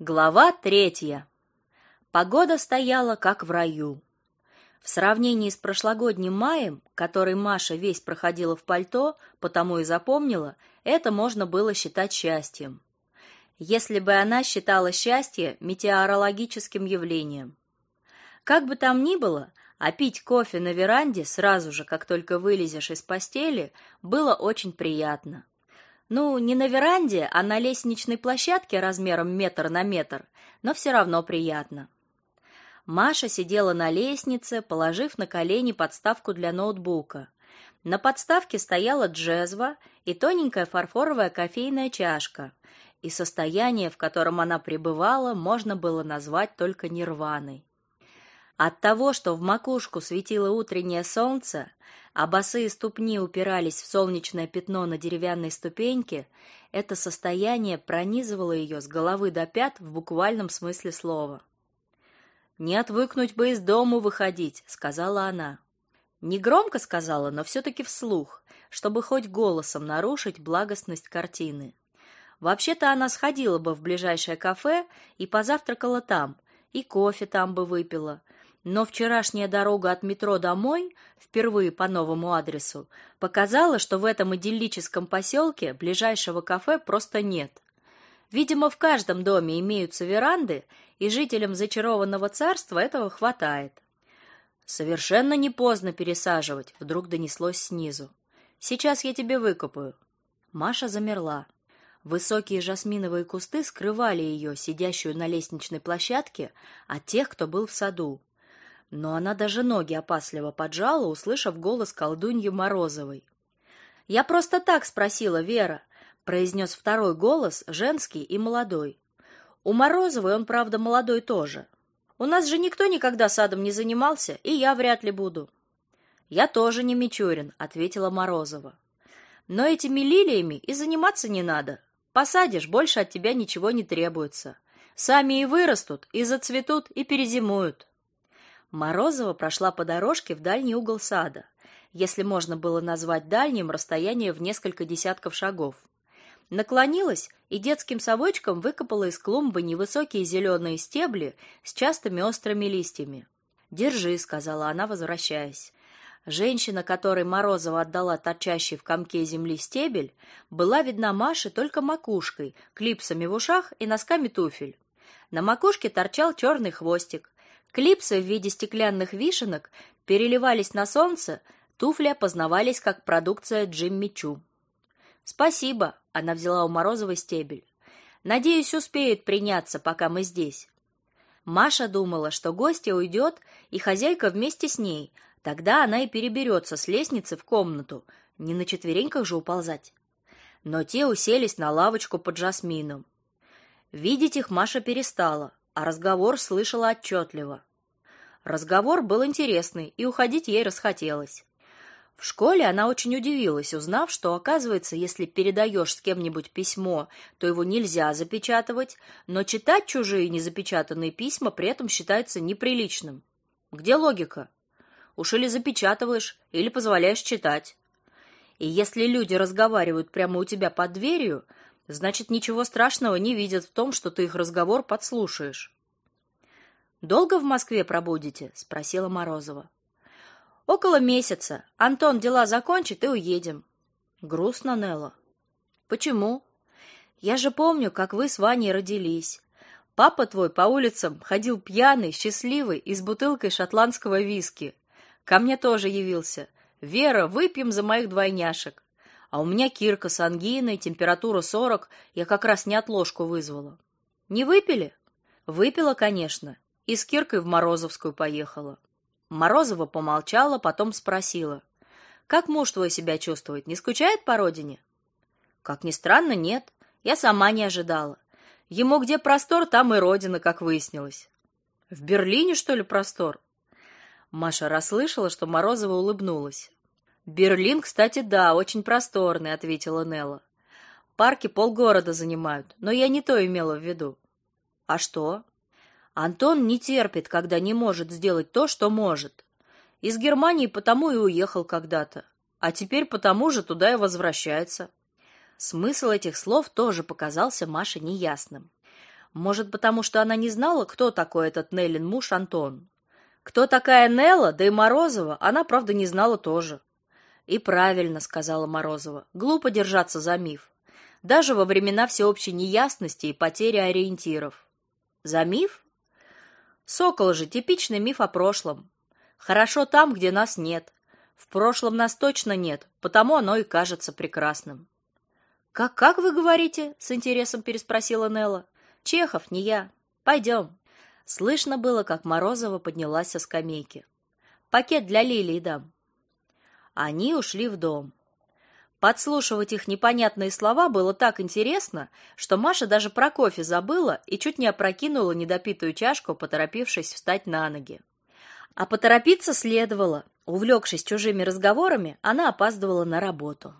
Глава третья. Погода стояла как в раю. В сравнении с прошлогодним маем, который Маша весь проходила в пальто, потому и запомнила, это можно было считать счастьем. Если бы она считала счастье метеорологическим явлением. Как бы там ни было, а пить кофе на веранде сразу же, как только вылезешь из постели, было очень приятно. Ну, не на веранде, а на лестничной площадке размером метр на метр, но все равно приятно. Маша сидела на лестнице, положив на колени подставку для ноутбука. На подставке стояла джезва и тоненькая фарфоровая кофейная чашка, и состояние, в котором она пребывала, можно было назвать только нирваной. От того, что в макушку светило утреннее солнце, а босые ступни упирались в солнечное пятно на деревянной ступеньке, это состояние пронизывало ее с головы до пят в буквальном смысле слова. «Не отвыкнуть бы из дому выходить», — сказала она. Не громко сказала, но все-таки вслух, чтобы хоть голосом нарушить благостность картины. Вообще-то она сходила бы в ближайшее кафе и позавтракала там, и кофе там бы выпила, но вчерашняя дорога от метро домой, впервые по новому адресу, показала, что в этом идиллическом поселке ближайшего кафе просто нет. Видимо, в каждом доме имеются веранды, и жителям зачарованного царства этого хватает. Совершенно не поздно пересаживать, вдруг донеслось снизу. Сейчас я тебе выкопаю. Маша замерла. Высокие жасминовые кусты скрывали ее, сидящую на лестничной площадке, от тех, кто был в саду но она даже ноги опасливо поджала, услышав голос колдуньи Морозовой. «Я просто так спросила, Вера», — произнес второй голос, женский и молодой. «У Морозовой он, правда, молодой тоже. У нас же никто никогда садом не занимался, и я вряд ли буду». «Я тоже не Мичурин», — ответила Морозова. «Но этими лилиями и заниматься не надо. Посадишь, больше от тебя ничего не требуется. Сами и вырастут, и зацветут, и перезимуют». Морозова прошла по дорожке в дальний угол сада, если можно было назвать дальним расстояние в несколько десятков шагов. Наклонилась и детским совочком выкопала из клумбы невысокие зеленые стебли с частыми острыми листьями. "Держи", сказала она, возвращаясь. Женщина, которой Морозова отдала торчащий в комке земли стебель, была видна Маше только макушкой, клипсами в ушах и носками туфель. На макушке торчал черный хвостик, Клипсы в виде стеклянных вишенок переливались на солнце, туфли опознавались как продукция Джимми Чу. Спасибо, она взяла у Морозовой стебель. Надеюсь, успеют приняться, пока мы здесь. Маша думала, что гостья уйдет, и хозяйка вместе с ней. Тогда она и переберется с лестницы в комнату, не на четвереньках же уползать. Но те уселись на лавочку под жасмином. Видеть их Маша перестала а разговор слышала отчетливо. Разговор был интересный, и уходить ей расхотелось. В школе она очень удивилась, узнав, что, оказывается, если передаешь с кем-нибудь письмо, то его нельзя запечатывать, но читать чужие незапечатанные письма при этом считается неприличным. Где логика? Уж или запечатываешь, или позволяешь читать. И если люди разговаривают прямо у тебя под дверью, Значит, ничего страшного не видят в том, что ты их разговор подслушаешь. Долго в Москве пробудете? спросила Морозова. Около месяца. Антон дела закончит и уедем. Грустно, Нелла. Почему? Я же помню, как вы с Ваней родились. Папа твой по улицам ходил пьяный, счастливый и с бутылкой шотландского виски. Ко мне тоже явился. Вера, выпьем за моих двойняшек. А у меня Кирка с ангиной, температура 40, я как раз не отложку вызвала. Не выпили? Выпила, конечно. И с Киркой в Морозовскую поехала. Морозова помолчала, потом спросила: "Как муж твой себя чувствует? Не скучает по родине?" Как ни странно, нет. Я сама не ожидала. Ему где простор, там и родина, как выяснилось. В Берлине, что ли, простор? Маша расслышала, что Морозова улыбнулась. Берлин, кстати, да, очень просторный, ответила Нелла. Парки полгорода занимают, но я не то имела в виду. А что? Антон не терпит, когда не может сделать то, что может. Из Германии потому и уехал когда-то, а теперь потому же туда и возвращается. Смысл этих слов тоже показался Маше неясным. Может, потому что она не знала, кто такой этот Неллин муж Антон. Кто такая Нелла, да и Морозова, она, правда, не знала тоже. И правильно, сказала Морозова. Глупо держаться за миф. Даже во времена всеобщей неясности и потери ориентиров. За миф? Сокол же типичный миф о прошлом. Хорошо там, где нас нет. В прошлом нас точно нет, потому оно и кажется прекрасным. Как как вы говорите? с интересом переспросила Нелла. Чехов, не я. Пойдем. Слышно было, как Морозова поднялась со скамейки. Пакет для Лилии дам. Они ушли в дом. Подслушивать их непонятные слова было так интересно, что Маша даже про кофе забыла и чуть не опрокинула недопитую чашку, поторопившись встать на ноги. А поторопиться следовало. Увлекшись чужими разговорами, она опаздывала на работу.